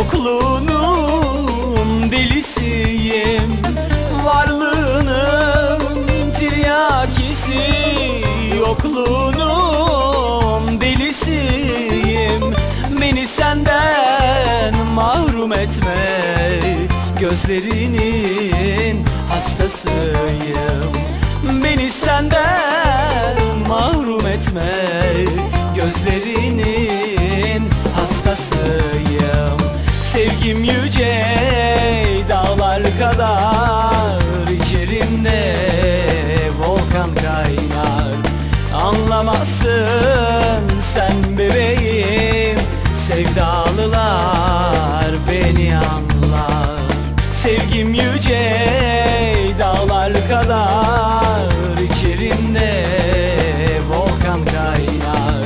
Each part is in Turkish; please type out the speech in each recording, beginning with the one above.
Yokluğunun delisiyim. Varlığının tiryakisi Yokluğunun delisiyim. Beni senden mahrum etme Gözlerinin hastasıyım. Beni senden sen bebeğim. Sevdalılar beni anlar. Sevgim yüce dağlar kadar. İçerimde volkan kaynar.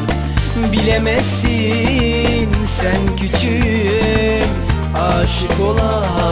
Bilemezsin sen küçüğüm aşık olan